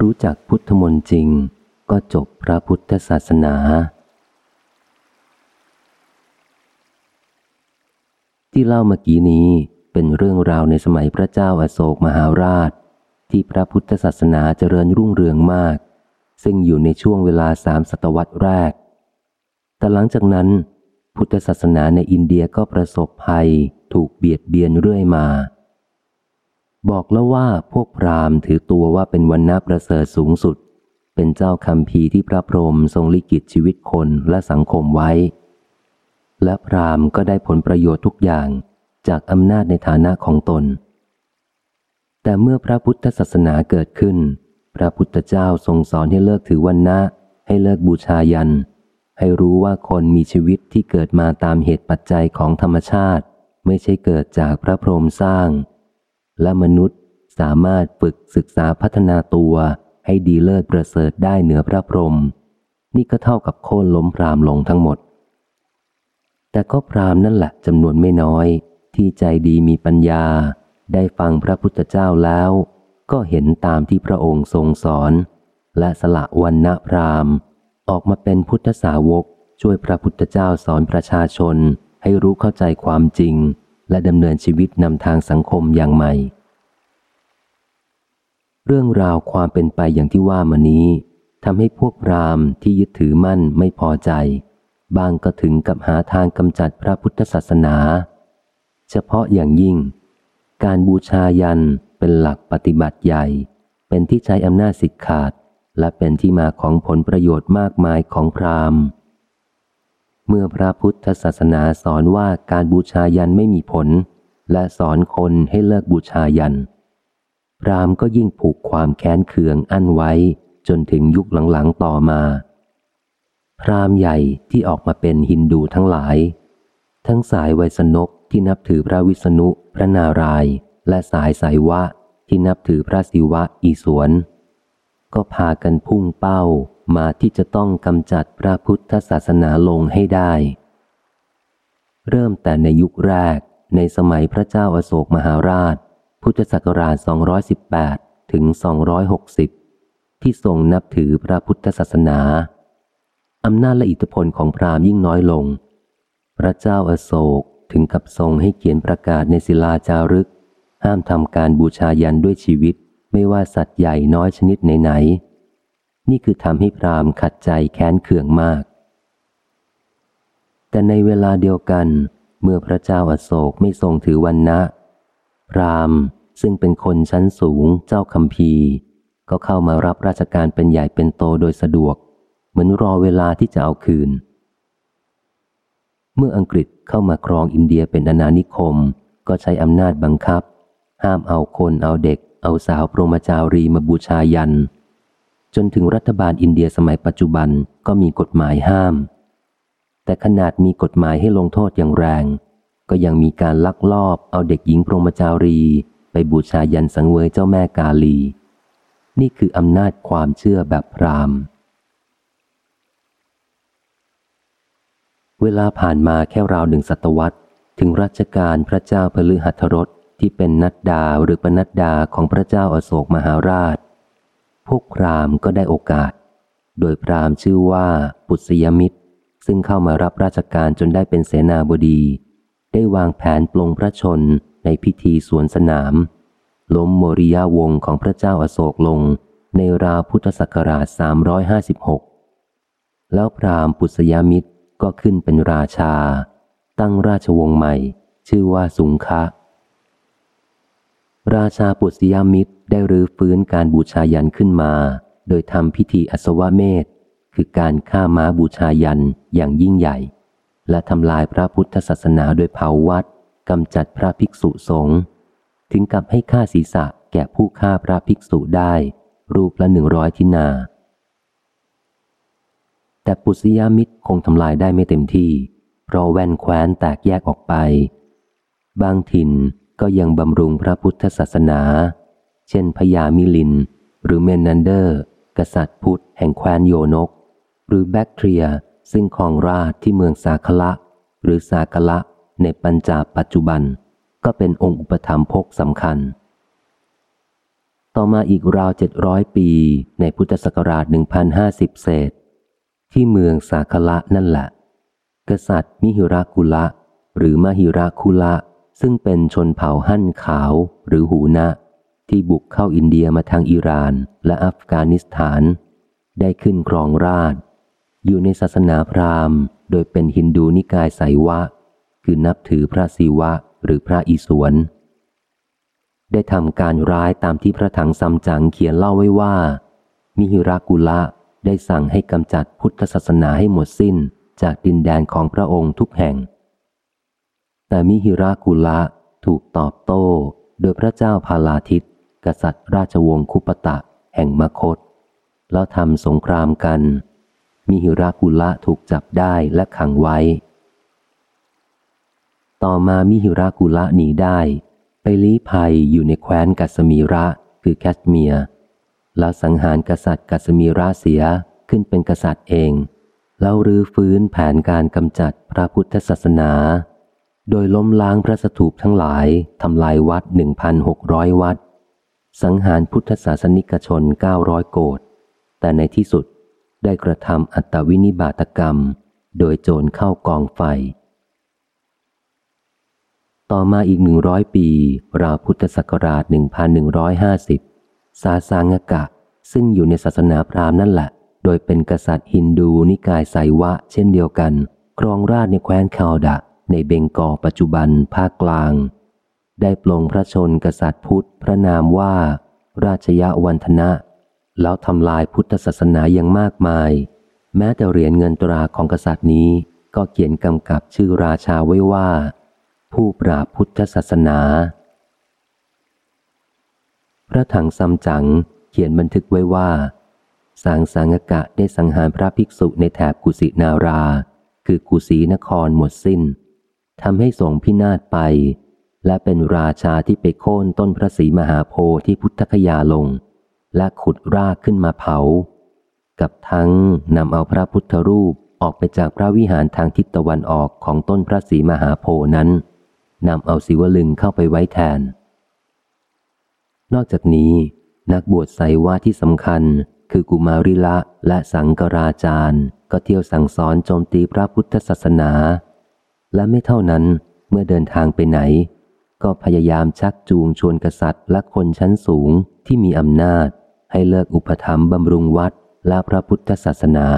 รู้จักพุทธมนต์จริง ก็จบพระพุทธศาสนา ที่เล่าเมื่อกี้นี้เป็นเรื่องราวในสมัยพระเจ้าอาโศกมหาราช ที่พระพุทธศาสนาเจริญรุ่งเรืองมาก ซึ่งอยู่ในช่วงเวลาสามศตวรรษแรก แต่หลังจากนั้น พุทธศาสนาในอินเดียก็ประสบภัยถูกเบียดเบียนเรื่อยมา บอกแล้วว่าพวกพราหมณ์ถือตัวว่าเป็นวันณะประเสริฐสูงสุด เป็นเจ้าคำพีที่พระพรหมทรงลิขิตชีวิตคนและสังคมไว้ และพราหมณ์ก็ได้ผลประโยชน์ทุกอย่างจากอำนาจในฐานะของตน แต่เมื่อพระพุทธศาสนาเกิดขึ้น พระพุทธเจ้าทรงสอนให้เลิกถือวันนะให้เลิกบูชายัน ให้รู้ว่าคนมีชีวิตที่เกิดมาตามเหตุปัจจัยของธรรมชาติ ไม่ใช่เกิดจากพระพรหมสร้าง และมนุษย์สามารถฝึกศึกษาพัฒนาตัวให้ดีเลิศประเสริฐได้เหนือพระพรหมนี่ก็เท่ากับโค่นล้มพรามลงทั้งหมด แต่ก็พรามนั่นแหละจำนวนไม่น้อย ที่ใจดีมีปัญญา ได้ฟังพระพุทธเจ้าแล้ว ก็เห็นตามที่พระองค์ทรงสอน และสละวันณพรามออกมาเป็นพุทธสาวกช่วยพระพุทธเจ้าสอนประชาชนให้รู้เข้าใจความจริง และดำเนินชีวิตนำทางสังคมอย่างใหม่ เรื่องราวความเป็นไปอย่างที่ว่ามานี้ทำให้พวกพรามที่ยึดถือมั่นไม่พอใจ บางก็ถึงกับหาทางกำจัดพระพุทธศาสนา เฉพาะอย่างยิ่ง การบูชายันเป็นหลักปฏิบัติใหญ่ เป็นที่ใช้อำนาจสิทธิ์ขาด และเป็นที่มาของผลประโยชน์มากมายของพราหมณ์ เมื่อพระพุทธศาสนาสอนว่าการบูชายันไม่มีผล และสอนคนให้เลิกบูชายัน พรามก็ยิ่งผูกความแค้นเคืองอั้นไว้ จนถึงยุคหลังๆต่อมา พรามใหญ่ที่ออกมาเป็นฮินดูทั้งหลาย ทั้งสายไวยสนกที่นับถือพระวิษณุ พระนารายณ์และสายสายวะที่นับถือพระศิวะอีสวน ก็พากันพุ่งเป้า มาที่จะต้องกำจัดพระพุทธศาสนาลงให้ได้ เริ่มแต่ในยุคแรกในสมัยพระเจ้าอาโศกมหาราช พุทธศักราช 218 ถึง 260 ที่ทรงนับถือพระพุทธศาสนา อำนาจและอิทธิพลของพราหมณ์ยิ่งน้อยลง พระเจ้าอาโศกถึงกับทรงให้เขียนประกาศในศิลาจารึก ห้ามทำการบูชายันด้วยชีวิต ไม่ว่าสัตว์ใหญ่น้อยชนิดไหนๆ นี่คือทำให้พรามขัดใจแค้นเคืองมาก แต่ในเวลาเดียวกัน เมื่อพระเจ้าอาโศกไม่ทรงถือวันนะ พรามซึ่งเป็นคนชั้นสูงเจ้าคำพีก็เข้ามารับราชการเป็นใหญ่เป็นโตโดยสะดวก เหมือนรอเวลาที่จะเอาคืน เมื่ออังกฤษเข้ามาครองอินเดียเป็นอาณานิคม ก็ใช้อำนาจบังคับ ห้ามเอาคนเอาเด็ก เอาสาวโปรมจารีมาบูชายัน จนถึงรัฐบาลอินเดียสมัยปัจจุบันก็มีกฎหมายห้าม แต่ขนาดมีกฎหมายให้ลงโทษอย่างแรง ก็ยังมีการลักลอบเอาเด็กหญิงโปรมาจารี ไปบูชายันสังเวยเจ้าแม่กาลี นี่คืออำนาจความเชื่อแบบพราหมณ์ เวลาผ่านมาแค่ราวหนึ่งศตวรรษ ถึงรัชกาลพระเจ้าพฤหัทรสที่เป็นนัดดาหรือปนัดดาของพระเจ้าอาโศกมหาราช วกพราหมณ์ก็ได้โอกาส โดยพราหมณ์ชื่อว่าปุษยมิตร ซึ่งเข้ามารับราชการจนได้เป็นเสนาบดี ได้วางแผนปลงพระชนในพิธีสวนสนาม ล้มโมริยาวงของพระเจ้าอาโศกลงในราวพุทธศักราช 356 แล้วพราหมณ์ปุษยมิตรก็ขึ้นเป็นราชา ตั้งราชวงศ์ใหม่ ชื่อว่าสุงคะ ราชาปุษยามิตรได้รื้อฟื้นการบูชายันขึ้นมา โดยทำพิธีอสวเมธคือการฆ่าม้าบูชายันอย่างยิ่งใหญ่ และทำลายพระพุทธศาสนาโดยเผาวัดกำจัดพระภิกษุสงฆ์ถึงกับให้ฆ่าศีรษะแก่ผู้ฆ่าพระภิกษุได้ รูปละหนึ่งร้อยทินา แต่ปุษยามิตรคงทำลายได้ไม่เต็มที่ เพราะแว่นแคว้นแตกแยกออกไป บางถิ่น ก็ยังบำรุงพระพุทธศาสนา เช่นพญามิลิน หรือเมนันเดอร์ กษัตริย์พุทธแห่งแคว้นโยนก หรือแบคทีรีย ซึ่งครองราชที่เมืองสาคละหรือสากละในปัญจาปัจจุบัน ก็เป็นองค์อุปถัมภกสำคัญ ต่อมาอีกราวเจ็ดร้อยปีในพุทธศักราชหนึ่งพันห้าสิบเศษ ที่เมืองสาคละนั่นแหละ กษัตริย์มิหิรากุละหรือมหิราคุละ ซึ่งเป็นชนเผ่าหั่นขาวหรือหูนะ ที่บุกเข้าอินเดียมาทางอิหร่านและอัฟกานิสถาน ได้ขึ้นครองราช อยู่ในศาสนาพราหมณ์ โดยเป็นฮินดูนิกายไสวะ คือนับถือพระศิวะหรือพระอิศวรได้ทำการร้ายตามที่พระถังซัมจั๋งเขียนเล่าไว้ว่า มิหิรากุละได้สั่งให้กำจัดพุทธศาสนาให้หมดสิ้นจากดินแดนของพระองค์ทุกแห่ง แต่มิหิรากุละถูกตอบโต้โดยพระเจ้าพาลาทิต กษัตริย์ราชวงศ์คุปตะแห่งมคต แล้วทำสงครามกัน มิหิรากุละถูกจับได้และขังไว้ ต่อมามิหิรากุละหนีได้ ไปลี้ภัยอยู่ในแคว้นกัสมีระคือแคสเมียแล้วสังหารกษัตริย์กัสมีระเสียขึ้นเป็นกษัตริย์เอง แล้วรื้อฟื้นแผนการกำจัดพระพุทธศาสนา โดยล้มล้างพระสถูปทั้งหลายทำลายวัดหนึ่งพันหกร้อยวัด สังหารพุทธศาสนิกชนเก้าร้อยโกดแต่ในที่สุดได้กระทำอัตวินิบาตกรรม โดยโจรเข้ากองไฟ ต่อมาอีกหนึ่งร้อยปี ราวพุทธศักราชหนึ่งพันหนึ่งร้อยห้าสิบซาสางกะ ซึ่งอยู่ในศาสนาพราหมณ์นั่นแหละ โดยเป็นกษัตริย์ฮินดูนิกายไสวะ เช่นเดียวกัน ครองราชในแคว้นคาดะ ในเบงกอปัจจุบันภาคกลาง ได้ปลงพระชนกษัตริย์พุทธพระนามว่า ราชยะวันธนะ แล้วทำลายพุทธศาสนาอย่างมากมาย แม้แต่เหรียญเงินตราของกษัตริย์นี้ก็เขียนกำกับชื่อราชาไว้ว่า ผู้ปราบพุทธศาสนา พระถังซัมจั๋งเขียนบันทึกไว้ว่า สางสังกะได้สังหารพระภิกษุในแถบกุสินารา คือกุสีนครหมดสิน้น ทำให้สงพินาศไป และเป็นราชาที่ไปโค่นต้นพระศรีมหาโพธิ์ที่พุทธคยาลง และขุดรากขึ้นมาเผา กับทั้งนำเอาพระพุทธรูปออกไปจากพระวิหารทางทิศตะวันออกของต้นพระศรีมหาโพนั้นนำเอาศิวลึงเข้าไปไว้แทน นอกจากนี้ นักบวชไสว่าที่สำคัญคือกุมาริละและสังกราจารย์ ก็เที่ยวสั่งสอนโจมตีพระพุทธศาสนา และไม่เท่านั้นเมื่อเดินทางไปไหน ก็พยายามชักจูงชวนกษัตริย์และคนชั้นสูงที่มีอำนาจ ให้เลิกอุปถัมภ์บำรุงวัดและพระพุทธศาสนา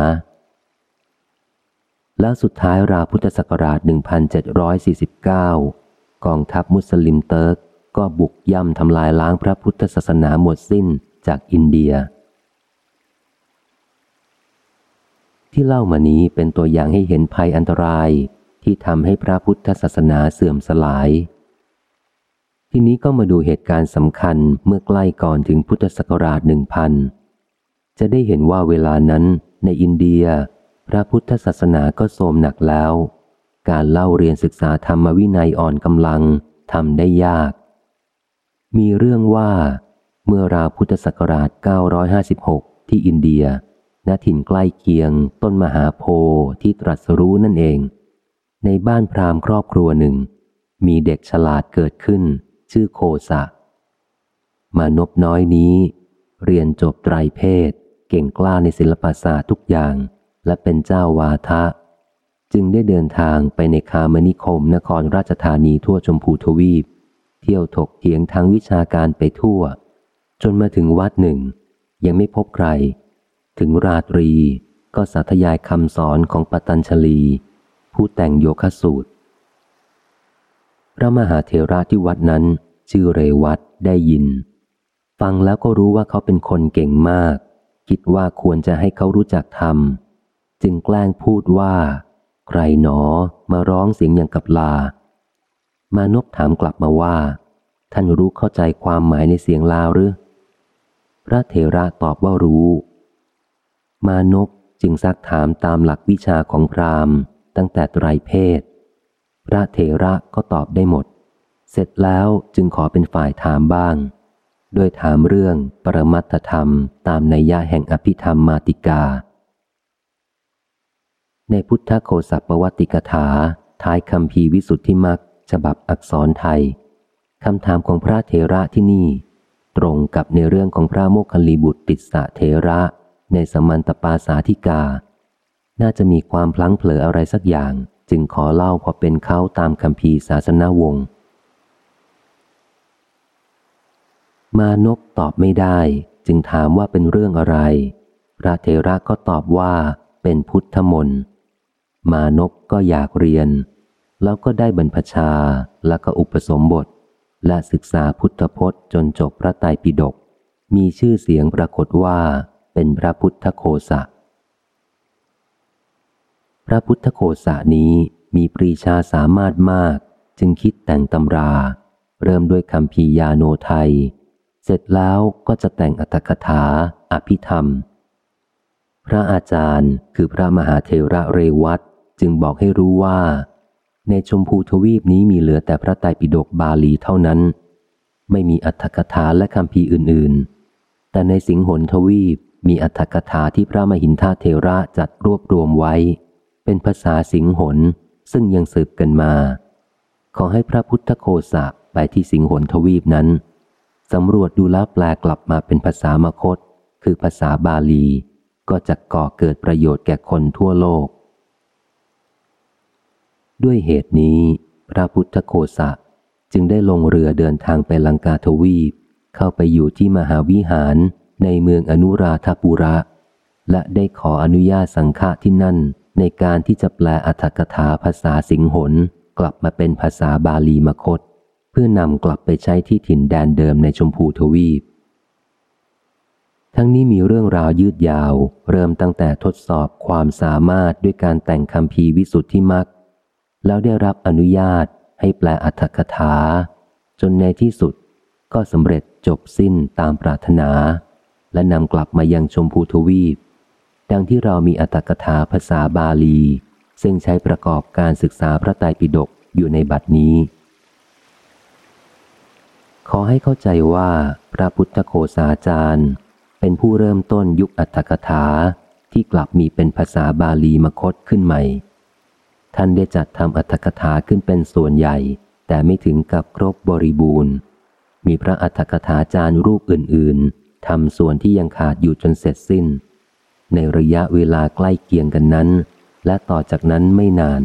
แล้วสุดท้ายราพุทธศักราช 1749 กองทัพมุสลิมเติร์กก็บุกย่ำทำลายล้างพระพุทธศาสนาหมดสิ้นจากอินเดีย ที่เล่ามานี้เป็นตัวอย่างให้เห็นภัยอันตราย ที่ทำให้พระพุทธศาสนาเสื่อมสลาย ทีนี้ก็มาดูเหตุการณ์สำคัญเมื่อใกล้ก่อนถึงพุทธศักราชหนึ่งพันจะได้เห็นว่าเวลานั้นในอินเดีย พระพุทธศาสนาก็โทมหนักแล้ว การเล่าเรียนศึกษาธรรมวินัยอ่อนกำลังทำได้ยาก มีเรื่องว่า เมื่อราวพุทธศักราช 956 ที่อินเดียณถิ่นใกล้เคียงต้นมหาโพธิ์ที่ตรัสรู้นั่นเอง ในบ้านพราหมณ์ครอบครัวหนึ่ง มีเด็กฉลาดเกิดขึ้น ชื่อโคสะ มานบน้อยนี้ เรียนจบไตรเพศ เก่งกล้าในศิลปศาสตร์ทุกอย่าง และเป็นเจ้าวาทะ จึงได้เดินทางไปในคามนิคมนครราชธานีทั่วชมพูทวีป เที่ยวถกเถียงทางวิชาการไปทั่ว จนมาถึงวัดหนึ่ง ยังไม่พบใคร ถึงราตรีก็สาธยายคำสอนของปตัญชลี ผู้แต่งโยคสูตร พระมหาเทระที่วัดนั้นชื่อเรวัตได้ยิน ฟังแล้วก็รู้ว่าเขาเป็นคนเก่งมาก คิดว่าควรจะให้เขารู้จักทำจึงแกล้งพูดว่า ใครหนอมาร้องเสียงอย่างกับลา มานพถามกลับมาว่า ท่านรู้เข้าใจความหมายในเสียงลาหรือ พระเถระตอบว่ารู้ มานพจึงซักถามตามหลักวิชาของพราหมณ์ ตั้งแต่ไตรเพศ พระเถระก็ตอบได้หมด เสร็จแล้วจึงขอเป็นฝ่ายถามบ้างโดยถามเรื่องปรมัตธรรมตามในยะแห่งอภิธรรมมาติกา ในพุทธโคสัปวัติกถาท้ายคำพีวิสุทธิมักฉบับอักษรไทยคำถามของพระเทระที่นี่ ตรงกับในเรื่องของพระโมคคัลลีบุตรติสสะเทระในสมันตปาสาธิกา น่าจะมีความพลั้งเผลออะไรสักอย่าง จึงขอเล่าพอเป็นเขาตามคำพีศาสนาวงศ์มานพตอบไม่ได้ จึงถามว่าเป็นเรื่องอะไร พระเทระก็ตอบว่าเป็นพุทธมนต์มานพก็อยากเรียน แล้วก็ได้บรรพชาแล้วก็อุปสมบท และศึกษาพุทธพจน์จนจบพระไตรปิฎกมีชื่อเสียงปรากฏว่าเป็นพระพุทธโคสะ พระพุทธโคสะนี้มีปรีชาสามารถมาก จึงคิดแต่งตำรา เริ่มด้วยคำพียาโนไทย เสร็จแล้วก็จะแต่งอัตถกถา อภิธรรม พระอาจารย์คือพระมหาเทระเรวัตจึงบอกให้รู้ว่า ในชมพูทวีปนี้มีเหลือแต่พระไตรปิฎกบาลีเท่านั้น ไม่มีอัตถกถาและคำพีอื่น ๆ แต่ในสิงหนทวีปมีอัตถกถาที่พระมหินทาเทระจัดรวบรวมไว้ เป็นภาษาสิงหนซึ่งยังสืบกันมา ขอให้พระพุทธโคสะไปที่สิงหนทวีปนั้นสำรวจดูแลแปลกลับมาเป็นภาษามคต คือภาษาบาลี ก็จะก่อเกิดประโยชน์แก่คนทั่วโลก ด้วยเหตุนี้ พระพุทธโคสะจึงได้ลงเรือเดินทางไปลังกาทวีป เข้าไปอยู่ที่มหาวิหารในเมืองอนุราธปุระ และได้ขออนุญาตสังฆะที่นั่น ในการที่จะแปลอัธกถาภาษาสิงหนกลับมาเป็นภาษาบาลีมคต เพื่อนำกลับไปใช้ที่ถิ่นแดนเดิมในชมพูทวีป ทั้งนี้มีเรื่องราวยืดยาว เริ่มตั้งแต่ทดสอบความสามารถด้วยการแต่งคำพีวิสุทธิมักแล้วได้รับอนุญาตให้แปลอัธกถา จนในที่สุดก็สำเร็จจบสิ้นตามปรารถนา และนำกลับมายังชมพูทวีป ดังที่เรามีอัตถกถาภาษาบาลี ซึ่งใช้ประกอบการศึกษาพระไตรปิฎกอยู่ในบัดนี้ ขอให้เข้าใจว่าพระพุทธโคสาจารย์ เป็นผู้เริ่มต้นยุคอัตถกถาที่กลับมีเป็นภาษาบาลีมคตขึ้นใหม่ ท่านได้จัดทำอัตถกถาขึ้นเป็นส่วนใหญ่ แต่ไม่ถึงกับครบบริบูรณ์ มีพระอัตถกถาจารย์รูปอื่น ๆทำส่วนที่ยังขาดอยู่จนเสร็จสิ้น ในระยะเวลาใกล้เคียงกันนั้น และต่อจากนั้นไม่นาน